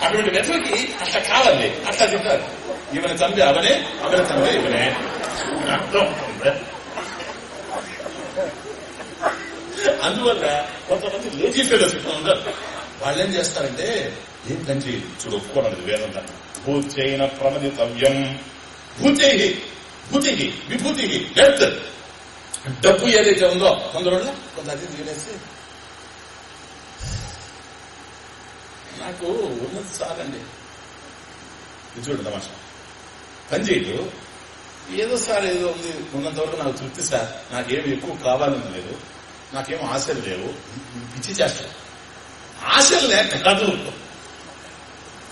అటువంటి వెతలకి అట్లా కావాలి. అట్లా చెప్పారు ఈమెను చంపి అవనే అవని చంపి ఇవనే. అర్థం అందువల్ల కొంతమంది లేజీ ఫెలోస్ ఉన్నారు. వాళ్ళు ఏం చేస్తారంటే ఏంటంటే చూడు ఒప్పుకోనది వేదంత. భూచైన ప్రమదితవ్యం. భూతై భూతి విభూతి వెల్త్ డబ్బు ఏదైతే ఉందో కొందరు కొంత అది తీరేసి నాకు ఉన్నది సారండి ఇది చూడు తమాషా. పని చేయడు ఏదో సార్ ఏదో ఉంది. ఉన్నంతవరకు నాకు తృప్తి సార్. నాకేమి ఎక్కువ కావాలని లేదు. నాకేం ఆశలు లేవు. పిచ్చి చేస్తాను ఆశలు లేక కాదు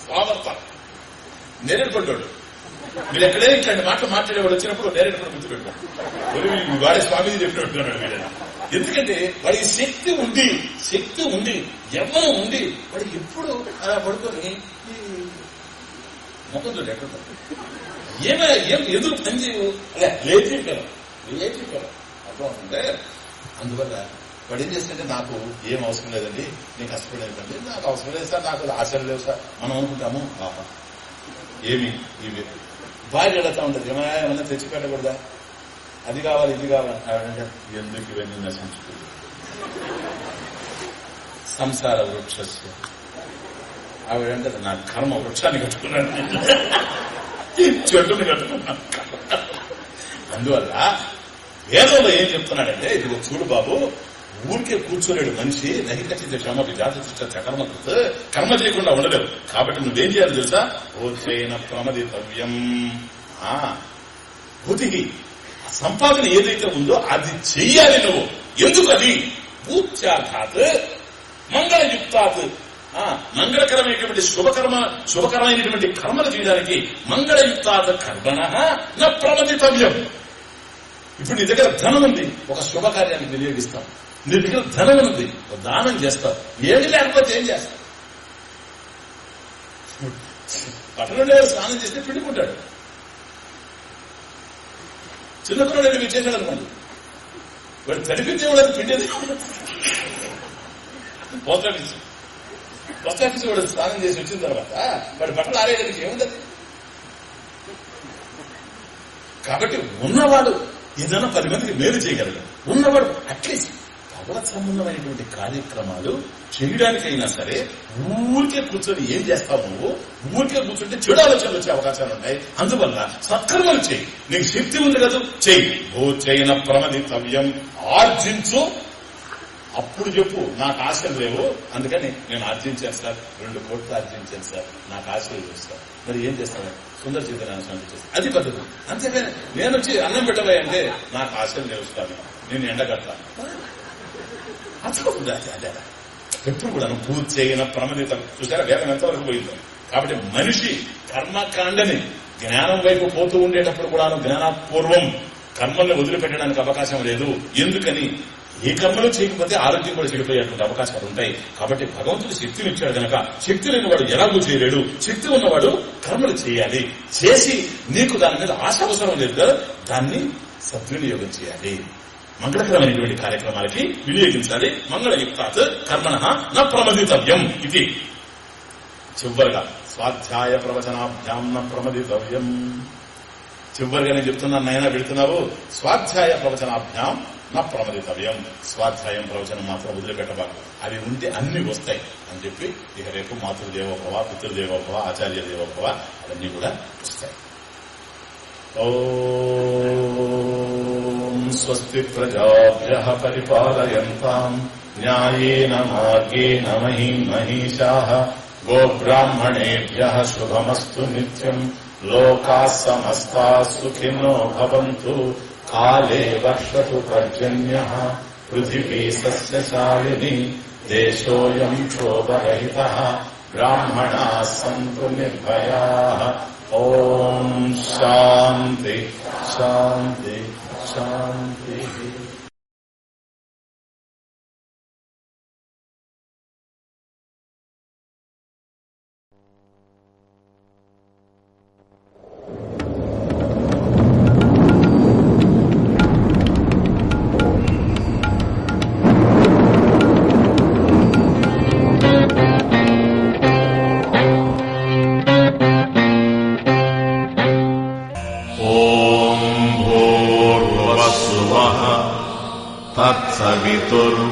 స్వామర్థ నేరేడు పడ్డాడు మీరు ఎక్కడే ఇట్లాంటి మాటలు మాట్లాడేవాడు వచ్చినప్పుడు నేరేడు పడి గుర్తుపెట్టాడు వాడే స్వామీజీ చెప్పినట్టున్నాడు వీడని ఎందుకంటే వాడికి శక్తి ఉంది. శక్తి ఉంది. యవ్వనం ఉంది. వాడికి ఎప్పుడు అలా పడుకొని చూడు ఎక్కడ ఏమైనా ఏం ఎందుకు పని చేయవు. అలా లేచి లేచి పిల్ల అర్థం అవుతుంటే అందువల్ల వాడు ఏం చేస్తుంటే నాకు ఏం అవసరం లేదండి నేను కష్టపడేది పని లేదు. నాకు అవసరం లేదు సార్ నాకు ఆశలు లేవు సార్. మనం అనుకుంటాము ఆహా ఏమి ఇవి. భార్య అడుగుతా ఉంటుంది. ఏమైనా ఏమైనా తెచ్చి పెట్టకూడదా? అది కావాలి ఇది కావాలి. ఆవిడంటే ఎందుకు ఇవన్నీ నశించుకుంది? సంసార వృక్షస్య ఆవిడంటే నా కర్మ వృక్షాన్ని కట్టుకున్నాను. చెట్టుని కట్టుకున్నాను. అందువల్ల వేదంలో ఏం చెప్తున్నాడంటే ఇది చూడు బాబు ఊరికే కూర్చోలేడు మనిషి నహికచిత క్షమ జాతి కర్మ కర్మ చేయకుండా ఉండలేవు. కాబట్టి నువ్వేం చేయాలి తెలుసా? ఓచైన ప్రమదితవ్యం. ఆ బుద్ధికి ఆ సంపాదన ఏదైతే ఉందో అది చెయ్యాలి నువ్వు. ఎందుకు అది పూర్త్యార్థాత్ మంగళయుక్తాత్. ఆ, మంగళకరమైనటువంటి శుభకర్మ శుభకరమైనటువంటి కర్మలు చేయడానికి మంగళయుక్తాత్ కర్మణ నా ప్రమదితవ్యం. ఇప్పుడు నీ దగ్గర ధనం ఉంది. ఒక శుభకార్యానికి వినియోగిస్తాం. నీ దగ్గర ధనం ఉంది. ఒక దానం చేస్తావు ఏమి లేకపోతే ఏం చేస్తావు పట్టణంలో స్నానం చేస్తే పిండుకుంటాడు. చిన్న పిల్లలు మీరు చేశాడు అనుకోండి వాడు తడిపింది ఎవడని పిండేది. Post office. పోస్ట్ ఆఫీస్ వాడు స్నానం చేసి వచ్చిన తర్వాత వాడు బట్టలు ఆరేయడానికి ఏముంది? కాబట్టి ఉన్నవాడు ఏదైనా పది మందికి మేలు చేయగలడు. ఉన్నవాడు అట్లీస్ట్ సంబంధమైనటువంటి కార్యక్రమాలు చేయడానికైనా సరే ఊరికే కూర్చొని ఏం చేస్తావు నువ్వు? ఊరికే కూర్చుంటే చెడు ఆలోచనలు వచ్చే అవకాశాలు ఉంటాయి అందువల్ల సత్కర్మలు చేయి. నీకు శక్తి ఉంది కదా చెయ్యి ఓ చైన ప్రమదితవ్యం. ఆర్జించు. అప్పుడు చెప్పు నాకు ఆశలు లేవు. అందుకని నేను ఆర్జించాను సార్. రెండు కోట్లు ఆర్జించాను సార్. నాకు ఆశలు లేవు సార్. మరి ఏం చేస్తాను సుందర జీవితాన్ని చేస్తాను అది పద్ధతి. అంతేగాని నేను వచ్చి అన్నం పెట్టబోయంటే నాకు ఆశలు లేవు సార్ నేను ఎండగడతాను. అదే. ఎప్పుడు కూడా పూర్తి చేయన ప్రమదిత చూసారా? వేదం ఎంతవరకు పోయిందో? కాబట్టి మనిషి కర్మకాండని జ్ఞానం వైపు పోతూ ఉండేటప్పుడు కూడా జ్ఞానపూర్వం కర్మల్ని వదిలిపెట్టడానికి అవకాశం లేదు. ఎందుకని? ఏ కర్మలు చేయకపోతే ఆరోగ్యం కూడా చెడిపోయేటువంటి అవకాశాలు ఉంటాయి. కాబట్టి భగవంతుడు శక్తిని ఇచ్చాడు కనుక శక్తి లేని వాడు ఎలాగూ చేయలేడు. శక్తి ఉన్నవాడు కర్మలు చేయాలి. చేసి నీకు దాని మీద ఆశ అవసరం లేదు. దాన్ని సద్వినియోగం చేయాలి. మంగళకరమైనటువంటి కార్యక్రమాలకి వినియోగించాలి. మంగళయుక్తాత్ కర్మణ నా ప్రమదితవ్యం ఇది. చివరిగా స్వాధ్యాయ ప్రవచనాభ్యాం న ప్రమదితవ్యం. చివరిగా నేను చెప్తున్నాను నైనా పెడుతున్నావు స్వాధ్యాయ ప్రవచనాభ్యాం నా ప్రమదితవ్యం. స్వాధ్యాయం ప్రవచనం మాత్రం వదిలిపెట్టబాకు. అవి ఉంటే అన్ని వస్తాయి అని చెప్పి ఇక రేపు మాతృదేవోభవ పితృదేవోభవ ఆచార్య దేవోభవ అవన్నీ కూడా వస్తాయి. ఓ स्वस्ति प्रजाभ्य परिपालयन्ताम्। न्यायेन मार्गेण महीम् महीषाः। गोब्राह्मणेभ्यः शुभमस्तु नित्यम्। लोकाः सुखिनो काले वर्षतु पर्जन्य। पृथिवी सस्यशालिनी देशोऽयम् क्षोभरहितः। ब्राह्मणाः सन्तु निर्भयाः। ॐ शान्ति शान्ति। శాంతి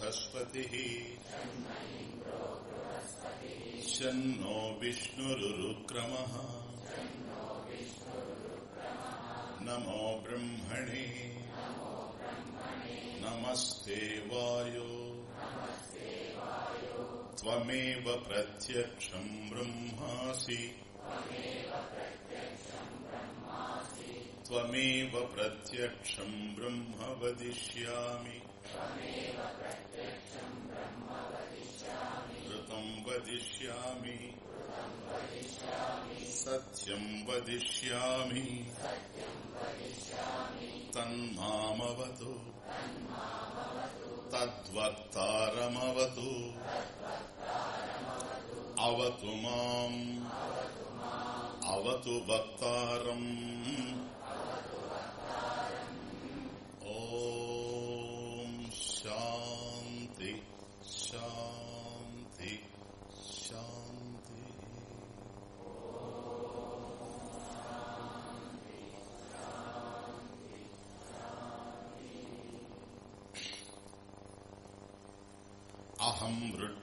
बृहस्पतिः। शन्नो विष्णुरुरुक्रमः। नमो ब्रह्मणे। नमस्ते वायो। त्वमेव प्रत्यक्षम् ब्रह्मासि। त्वमेव प्रत्यक्षम् ब्रह्म वदिष्यामि। సత్యం వదిష్యామి. తన్మామవతు. తద్వత్తారమవతు. అవతు మాం. అవతు వక్తారం.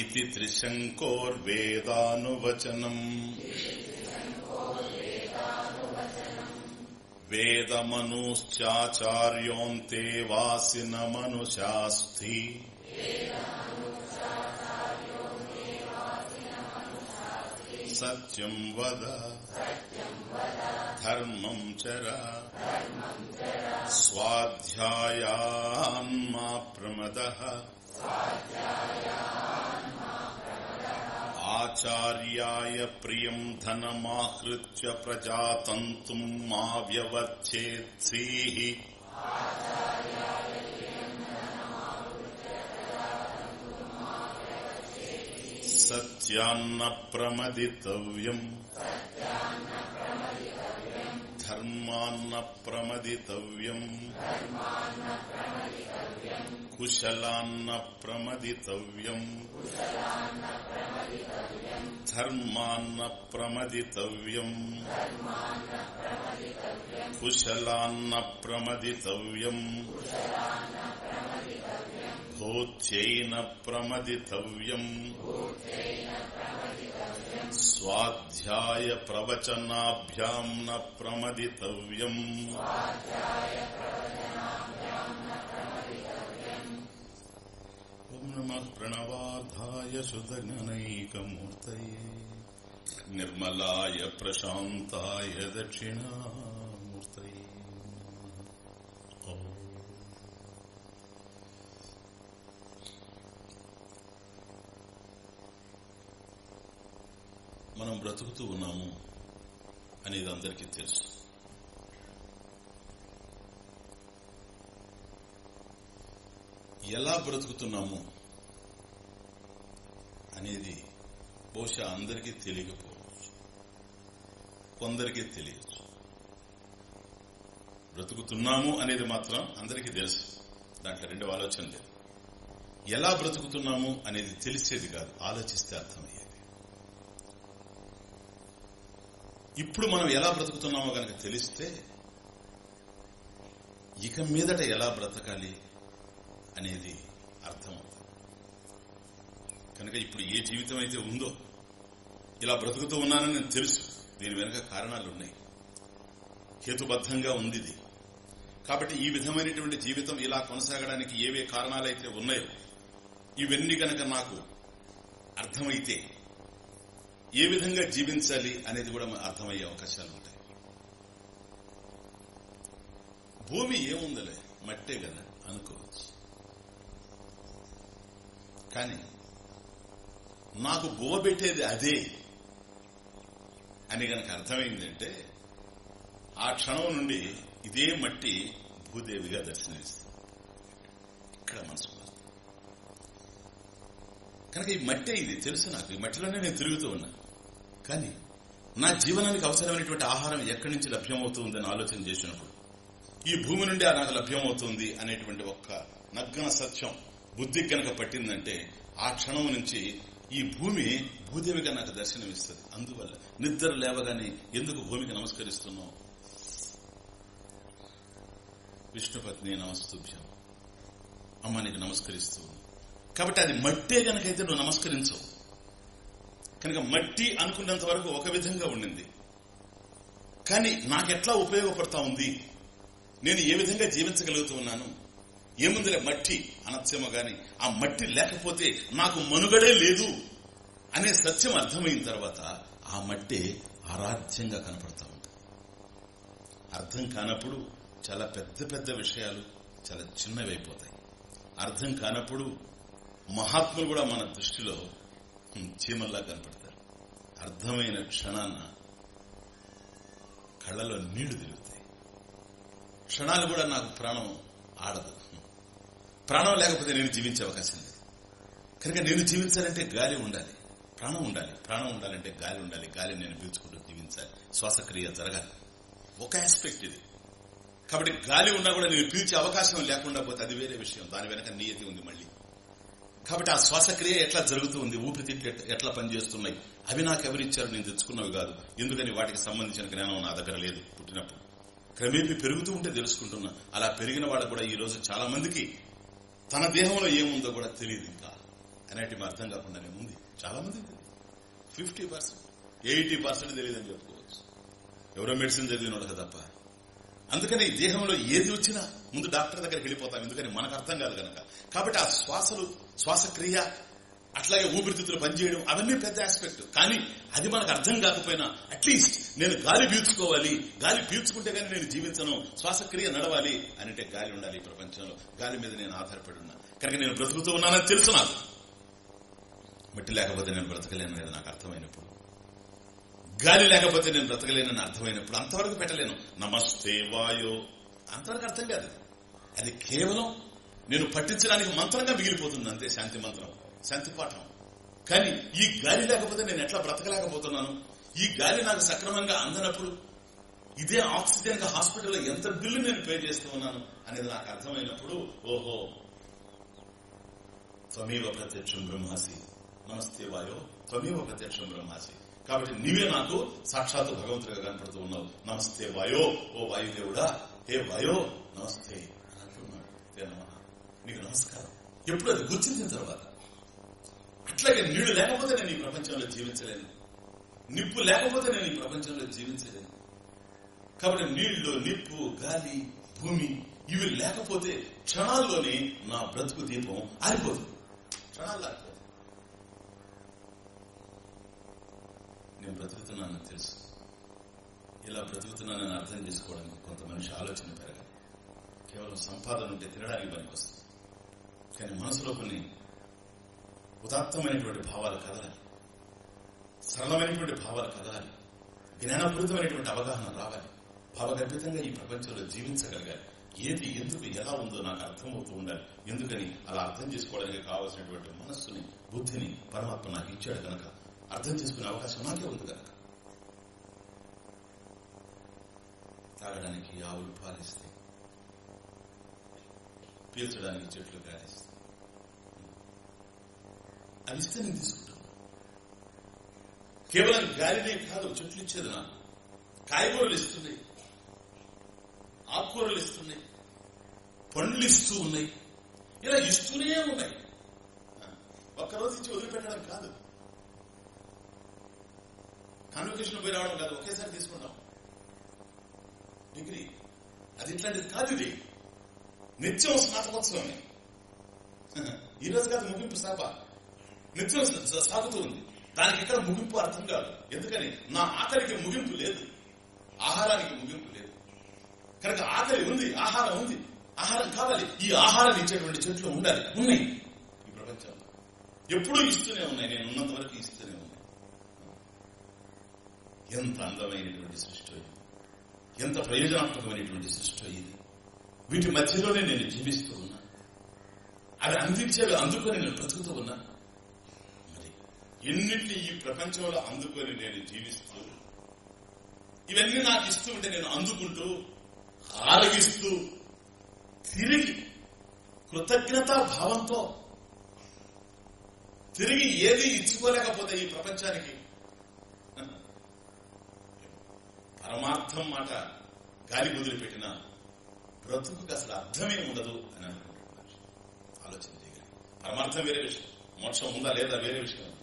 इति त्रिशङ्कोर्वेदानुवचनम् वेदमनुश्चाचार्योऽन्ते वासिनमनुशास्ति सत्यम् वद धर्मम् चर स्वाध्यायान्मा प्रमदः आचार्याय प्रियम् धनमाहृत्य प्रजातन्तुम् मा व्यवच्छेत्सीः सत्यान्न प्रमदितव्यम् धर्मान्न प्रमदितव्यम् కుశలాన్న ప్రమదితవ్యం ధర్మాన్న ప్రమదితవ్యం కుశలాన్న ప్రమదితవ్యం భూత్యైన ప్రమదితవ్యం స్వాధ్యాయ ప్రవచనాభ్యాం ప్రమదితవ్యం नमः प्रणवाधाय सुधगणैकमूर्तये निर्मलाय प्रशान्ताय दक्षिणामूर्तये ॐ మనం బ్రతుకుతూ ఉన్నాము అనేది అందరికీ తెలుసు ఎలా బ్రతుకుతున్నాము అనేది బహుశా అందరికీ తెలియకపోవచ్చు. కొందరికి తెలియచ్చు బ్రతుకుతున్నాము అనేది మాత్రం అందరికీ తెలుసు. దాంట్లో రెండు ఆలోచన లేదు. ఎలా బ్రతుకుతున్నాము అనేది తెలిసేది కాదు. ఆలోచిస్తే అర్థమయ్యేది. ఇప్పుడు మనం ఎలా బ్రతుకుతున్నామో కనుక తెలిస్తే ఇక మీదట ఎలా బ్రతకాలి అనేది అర్థం కనుక ఇప్పుడు ఏ జీవితం అయితే ఉందో ఇలా బ్రతుకుతూ ఉన్నానని నేను తెలుసు. దీని వెనుక కారణాలు ఉన్నాయి. హేతుబద్ధంగా ఉంది ఇది. కాబట్టి ఈ విధమైనటువంటి జీవితం ఇలా కొనసాగడానికి ఏవే కారణాలైతే ఉన్నాయో ఇవన్నీ గనక నాకు అర్థమైతే ఏ విధంగా జీవించాలి అనేది కూడా అర్థమయ్యే అవకాశాలు ఉంటాయి. భూమి ఏముందలే? మట్టే కదా అనుకోవచ్చు. కానీ నాకు బువ్వ పెట్టేది అదే అని గనక అర్థమైందంటే ఆ క్షణం నుండి ఇదే మట్టి భూదేవిగా దర్శనమిస్తుంది. ఇక్కడ మనసు కనుక ఈ మట్టి ఇది తెలుసు నాకు ఈ మట్టిలోనే నేను తిరుగుతూ ఉన్నా. కానీ నా జీవనానికి అవసరమైనటువంటి ఆహారం ఎక్కడి నుంచి లభ్యమవుతుందని ఆలోచన చేసినప్పుడు ఈ భూమి నుండి ఆ నాకు లభ్యమవుతుంది అనేటువంటి ఒక్క నగ్న సత్యం బుద్ధికి గనక పట్టిందంటే ఆ క్షణం నుంచి ఈ భూమి భూదేవిగా నాకు దర్శనమిస్తుంది అందువల్ల నిద్ర లేవగానే ఎందుకు భూమికి నమస్కరిస్తున్నావు? విష్ణుపత్ని నమస్తుభ్యం. అమ్మ నీకు నమస్కరిస్తూ కాబట్టి అది మట్టే కనుకైతే నువ్వు నమస్కరించవు. కనుక మట్టి అనుకున్నంత వరకు ఒక విధంగా ఉండింది. కానీ నాకెట్లా ఉపయోగపడతా ఉంది? నేను ఏ విధంగా జీవించగలుగుతూ ఉన్నాను? ఏముందిలే మట్టి? అనత్యమ గాని ఆ మట్టి లేకపోతే నాకు మనుగడే లేదు అనే సత్యం అర్థమైన తర్వాత ఆ మట్టి ఆరాధ్యంగా కనపడతా ఉంటుంది అర్థం కానప్పుడు చాలా పెద్ద పెద్ద విషయాలు చాలా చిన్నవైపోతాయి అర్థం కానప్పుడు మహాత్ములు కూడా మన దృష్టిలో చీమల్లా కనపడతారు. అర్థమైన క్షణాన కళ్ళలో నీళ్ళు తిరుగుతాయి. క్షణాలు కూడా నాకు ప్రాణం ఆడదు. ప్రాణం లేకపోతే నేను జీవించే అవకాశం లేదు. కనుక నేను జీవించాలంటే గాలి ఉండాలి. ప్రాణం ఉండాలి. ప్రాణం ఉండాలంటే గాలి ఉండాలి. గాలి నేను పీల్చుకుంటూ జీవించాలి. శ్వాసక్రియ జరగాలి. ఒక ఆస్పెక్ట్ ఇది. కాబట్టి గాలి ఉన్నా కూడా నేను పీల్చే అవకాశం లేకుండా పోతే అది వేరే విషయం. దాని వెనక నియతి ఉంది మళ్ళీ. కాబట్టి ఆ శ్వాసక్రియ ఎట్లా జరుగుతూ ఉంది? ఊపిరితిత్తులు ఎట్లా- పనిచేస్తున్నాయి? అవి నాకు ఎవరిచ్చారు? నేను తెచ్చుకున్నవి కాదు. ఎందుకని? వాటికి సంబంధించిన జ్ఞానం నా దగ్గర లేదు పుట్టినప్పుడు. క్రమేపీ పెరుగుతూ ఉంటే తెలుసుకుంటున్నా. అలా పెరిగిన వాళ్ళు కూడా ఈ రోజు చాలా మందికి తన దేహంలో ఏముందో కూడా తెలియదు ఇంకా. అనేటి అర్థం కాకుండానే ఉంది. చాలా మంది ఫిఫ్టీ పర్సెంట్. ఎయిటీ పర్సెంట్ తెలియదని చెప్పుకోవచ్చు. ఎవరో మెడిసిన్ చదివినోడు తప్ప. అందుకని ఈ దేహంలో ఏది వచ్చినా ముందు డాక్టర్ దగ్గరికి వెళ్ళిపోతాం. ఎందుకని మనకు అర్థం కాదు కనుక. కాబట్టి ఆ శ్వాసలు శ్వాసక్రియ అట్లాగే ఊపిరితిత్తులు పనిచేయడం అవన్నీ పెద్ద ఆస్పెక్ట్ కానీ అది మనకు అర్థం కాకపోయినా అట్లీస్ట్ నేను గాలి పీల్చుకోవాలి. గాలి పీల్చుకుంటే కానీ నేను జీవించను. శ్వాసక్రియ నడవాలి అంటే గాలి ఉండాలి ఈ ప్రపంచంలో. గాలి మీద నేను ఆధారపడి ఉన్నా. కనుక నేను బ్రతుకుతూ ఉన్నానని తెలుసు నాకు. మట్టి లేకపోతే నేను బ్రతకలేను అనేది నాకు అర్థమైనప్పుడు. గాలి లేకపోతే నేను బ్రతకలేనని అర్థమైనప్పుడు అంతవరకు పెట్టలేను. నమస్తే వాయో. అంతవరకు అర్థం కాదు. అది కేవలం నేను పట్టించడానికి మంత్రంగా మిగిలిపోతుంది అంతే శాంతి మంత్రం. శాంతి కానీ ఈ గాలి లేకపోతే నేను ఎట్లా బ్రతకలేకపోతున్నాను? ఈ గాలి నాకు సక్రమంగా అందనప్పుడు ఇదే ఆక్సిజన్ హాస్పిటల్లో ఎంత బిల్లు నేను పే చేస్తూ ఉన్నాను అనేది నాకు అర్థమైనప్పుడు ఓహో. త్వమేవ ప్రత్యక్షం బ్రహ్మాసి. నమస్తే వాయో. త్వమేవ ప్రత్యక్షం బ్రహ్మాసి. కాబట్టి నీవే నాకు సాక్షాత్ భగవంతుడిగా కనపడుతూ ఉన్నావు. నమస్తే వాయో. ఓ వాయుదేవుడా. హే వాయో. నమస్తే. అని అంటున్నాడు నీకు నమస్కారం. ఎప్పుడు అది గుర్తించిన తర్వాత? అట్లాగే నీళ్ళు లేకపోతే నేను ఈ ప్రపంచంలో జీవించలేను. నిప్పు లేకపోతే నేను ఈ ప్రపంచంలో జీవించలేను. కాబట్టి నీళ్ళు నిప్పు గాలి భూమి ఇవి లేకపోతే క్షణాల్లోనే నా బ్రతుకు దీపం ఆరిపోతుంది. క్షణాల్లో ఆరిపోతుంది నేను బ్రతుకుతున్నానని తెలుసు. ఇలా బ్రతుకుతున్నానని అర్థం చేసుకోవడానికి కొంత మనిషి ఆలోచన పెరగాలి. కేవలం సంపాదన ఉంటే తినడానికి పనికొస్తుంది. కానీ మనసులో కొన్ని ఉదాత్తమైనటువంటి భావాలు కదలాలి. సరళమైనటువంటి భావాలు కదలాలి. జ్ఞానపూరితమైనటువంటి అవగాహన రావాలి. భావగర్భితంగా ఈ ప్రపంచంలో జీవించగలగాలి. ఏది ఎందుకు ఎలా ఉందో నాకు అర్థమవుతూ ఉండాలి. ఎందుకని అలా అర్థం చేసుకోవడానికి కావాల్సినటువంటి మనస్సుని బుద్ధిని పరమాత్మ నాకు ఇచ్చాడు కనుక అర్థం చేసుకునే అవకాశం నాకే ఉంది కనుక తాగడానికి ఆవులు పాలిస్తే పీల్చడానికి చెట్లు గాలిస్తాయి అది ఇస్తే నేను తీసుకుంటాను కేవలం గాలినే కాదు చెట్లు ఇచ్చేది నాకు. కాయగూరలు ఇస్తున్నాయి. ఆకుకూరలు ఇస్తున్నాయి. పండ్లు ఇస్తూ ఉన్నాయి. ఇలా ఇస్తూనే ఉన్నాయి. ఒక్కరోజు ఇచ్చి వదిలిపెట్టడం కాదు. కాన్వకేషన్ పోయి రావడం కాదు. ఒకేసారి తీసుకుంటాం డిగ్రీ. అది ఇట్లాంటిది కాదు ఇది. నిత్యం స్నాతకోత్సవమే ఈరోజు కాదు ముగింపు సభ. నిత్యం సాగుతూ ఉంది. దానికి ఇక్కడ ముగింపు అర్థం కాదు. ఎందుకని? నా ఆకలికి ముగింపు లేదు. ఆహారానికి ముగింపు లేదు. కనుక ఆకలి ఉంది ఆహారం ఉంది. ఆహారం కావాలి. ఈ ఆహారం ఇచ్చేటువంటి చెట్లు ఉండాలి. ఉన్నాయి. ఈ ప్రపంచంలో. ఎప్పుడూ ఇస్తూనే ఉన్నాయి. నేను ఉన్నంత వరకు ఇస్తూనే ఉన్నాయి. ఎంత అందమైనటువంటి సృష్టి ఎంత ప్రయోజనాత్మకమైనటువంటి సృష్టి ఇది. వీటి మధ్యలోనే నేను జీవిస్తూ ఉన్నా అవి అందించేవి అందుకొని నేను బ్రతుకుతూ ఉన్నా ఎన్నింటిని ఈ ప్రపంచంలో అందుకొని నేను జీవిస్తూ ఇవన్నీ నాకు ఇస్తూ ఉంటే నేను అందుకుంటూ ఆరగిస్తూ తిరిగి కృతజ్ఞతా భావంతో తిరిగి ఏది ఇచ్చుకోలేకపోతే ఈ ప్రపంచానికి పరమార్థం మాట గాలి వదిలిపెట్టిన బ్రతుకుకి అసలు అర్థమే ఉండదు అని అనుకుంటున్నారు ఆలోచన చేయగలిగి. పరమార్థం వేరే విషయం. మోక్షం ఉందా లేదా వేరే విషయం.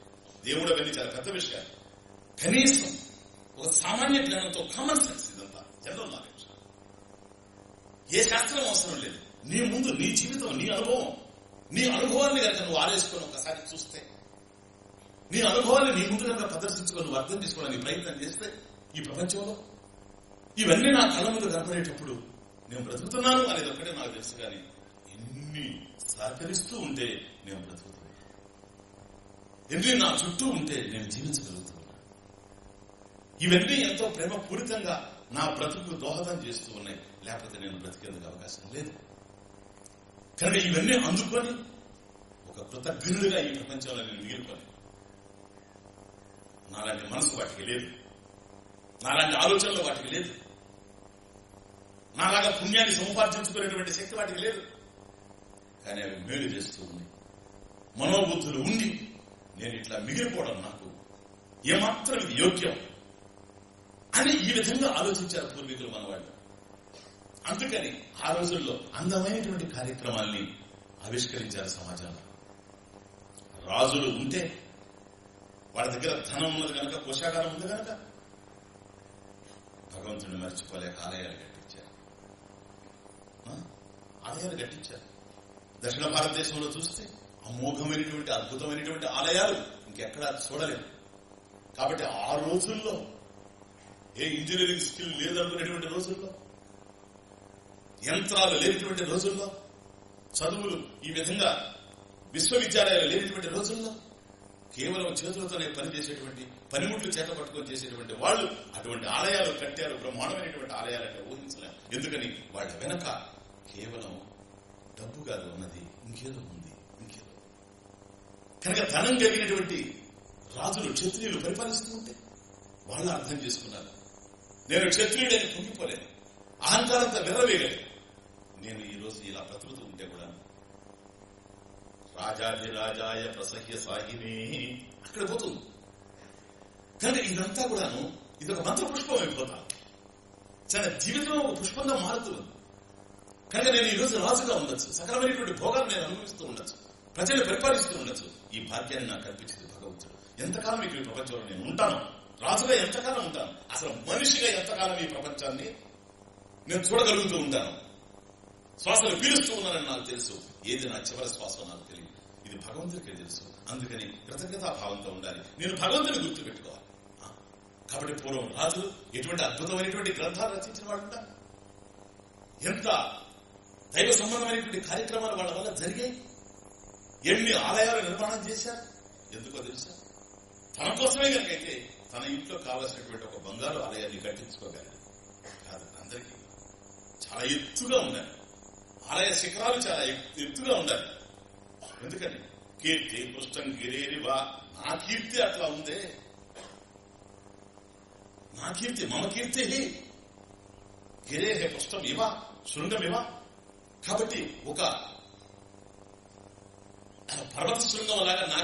దేవుడు అవన్నీ చాలా పెద్ద విషయాలు కనీసం ఒక సామాన్య జ్ఞానంతో కామన్ సెన్స్ ఇదంతా. జనరల్ నాలెడ్జ్ ఏ శాస్త్రం అవసరం లేదు. నీ ముందు నీ జీవితం నీ అనుభవం నీ అనుభవాన్ని కనుక నువ్వు ఆలోచించుకొని ఒకసారి చూస్తే నీ అనుభవాన్ని నీ ముందు కనుక ప్రదర్శించుకొని నువ్వు అర్థం చేసుకోవడానికి ప్రయత్నం చేస్తే ఈ ప్రపంచంలో ఇవన్నీ నా కళ్ళ ముందు కనపడేటప్పుడు నేను బ్రతుకుతున్నాను అనేది ఒక్కటే నాకు తెలుసు కానీ ఎన్ని సహకరిస్తూ ఉంటే నేను బ్రతుకుతాను. ఎన్ని నా చుట్టూ ఉంటే నేను జీవించగలుగుతున్నాను ఇవన్నీ ఎంతో ప్రేమపూరితంగా నా బ్రతుకు దోహదం చేస్తూ ఉన్నాయి. లేకపోతే నేను బ్రతికేందుకు అవకాశం లేదు. కనుక ఇవన్నీ అందుకొని ఒక కృతజ్ఞుడిగా ఈ ప్రపంచంలో నేను మిగిలిపోయి నాలాంటి మనసు వాటికి లేదు. నాలాంటి ఆలోచనలు వాటికి లేదు. నాలాగా పుణ్యాన్ని సముపార్జించుకునేటువంటి శక్తి వాటికి లేదు. కానీ అవి మేలు చేస్తూ ఉన్నాయి. మనోబుద్ధులు ఉండి నేను ఇట్లా మిగిలిపోవడం నాకు ఏమాత్రం ఇది యోగ్యం? అని ఈ విధంగా ఆలోచించారు పూర్వీకులు మనవాళ్ళు. అందుకని ఆ రోజుల్లో అందమైనటువంటి కార్యక్రమాల్ని ఆవిష్కరించారు సమాజంలో. రాజులు ఉంటే వాళ్ళ దగ్గర ధనం ఉన్నది కనుక కోశాగారం ఉంది కనుక భగవంతుడిని మర్చిపోలేక ఆలయాలు కట్టించారు. ఆలయాలు కట్టించారు. దక్షిణ భారతదేశంలో చూస్తే అమోఘమైనటువంటి అద్భుతమైనటువంటి ఆలయాలు ఇంకెక్కడా చూడలేదు కాబట్టి ఆ రోజుల్లో ఏ ఇంజనీరింగ్ స్కిల్ లేదనుకునేటువంటి రోజుల్లో యంత్రాలు లేనటువంటి రోజుల్లో చదువులు ఈ విధంగా విశ్వవిద్యాలయాలు లేనటువంటి రోజుల్లో కేవలం చేతులతోనే పనిచేసేటువంటి పనిముట్లు చేత పట్టుకొని చేసేటువంటి వాళ్ళు అటువంటి ఆలయాలు కట్టారు బ్రహ్మాండమైనటువంటి ఆలయాలంటే ఊహించలేదు ఎందుకని? వాళ్ళ వెనక కేవలం డబ్బు కాదు ఉన్నది ఇంకేదో ఉంది. ఇంకేదో కనుక ధనం కలిగినటువంటి రాజులు క్షత్రియులు పరిపాలిస్తూ ఉంటే వాళ్ళు అర్థం చేసుకున్నారు. నేను క్షత్రియుడని కుంగిపోలేను అహంకారంతో విరవేయలేదు నేను ఈ రోజు ఇలా బ్రతుకుతూ ఉంటే కూడా రాజాధిరాజాయ ప్రసహ్య సాగిని అక్కడ పోతుంది. కనుక ఇదంతా కూడాను ఇది ఒక మంత్ర పుష్పం అయిపోతా. చాలా జీవితం ఒక పుష్పంగా మారుతుంది కనుక నేను ఈ రోజు రాజుగా ఉండొచ్చు. సకలమైనటువంటి భోగాలు నేను అనుభవిస్తూ ఉండొచ్చు. ప్రజలు పరిపాలిస్తూ ఉండొచ్చు. ఈ భాగ్యాన్ని నాకు కల్పించింది భగవంతుడు. ఎంతకాలం ఇక్కడ ఈ ప్రపంచంలో నేను ఉంటాను? రాజుగా ఎంతకాలం ఉంటాను? అసలు మనిషిగా ఎంతకాలం ఈ ప్రపంచాన్ని నేను చూడగలుగుతూ ఉంటాను? శ్వాసలు పీలుస్తూ ఉన్నానని నాకు తెలుసు. ఏది నా చివరి శ్వాస నాకు తెలియదు. ఇది భగవంతుడికే తెలుసు. అందుకని కృతజ్ఞతా భావంతో ఉండాలి. నేను భగవంతుని గుర్తు పెట్టుకోవాలి. కాబట్టి పూర్వం రాజులు ఎటువంటి అద్భుతమైనటువంటి గ్రంథాలు రచించిన వాళ్ళు ఎంత దైవ సంబంధమైనటువంటి కార్యక్రమాలు వాళ్ళ వల్ల జరిగాయి? ఎన్ని ఆలయాలు నిర్మాణం చేశారు? ఎందుకో తెలుసా? తన కోసమే కనుకైతే తన ఇంట్లో కావలసినటువంటి ఒక బంగారు ఆలయాన్ని కట్టించుకోగలరు కాదు అందరికీ చాలా ఎత్తుగా ఉండాలి. ఆలయ శిఖరాలు చాలా ఎత్తు- ఎత్తుగా ఉండాలి. ఎందుకని? కీర్తి పుష్టం గిరేరివా నా కీర్తి అట్లా ఉందే. నా కీర్తి మమ కీర్తి గిరేహే పుష్టం ఇవా శృంగం ఇవా. కాబట్టి ఒక పర్వత శృంగం లాగా నా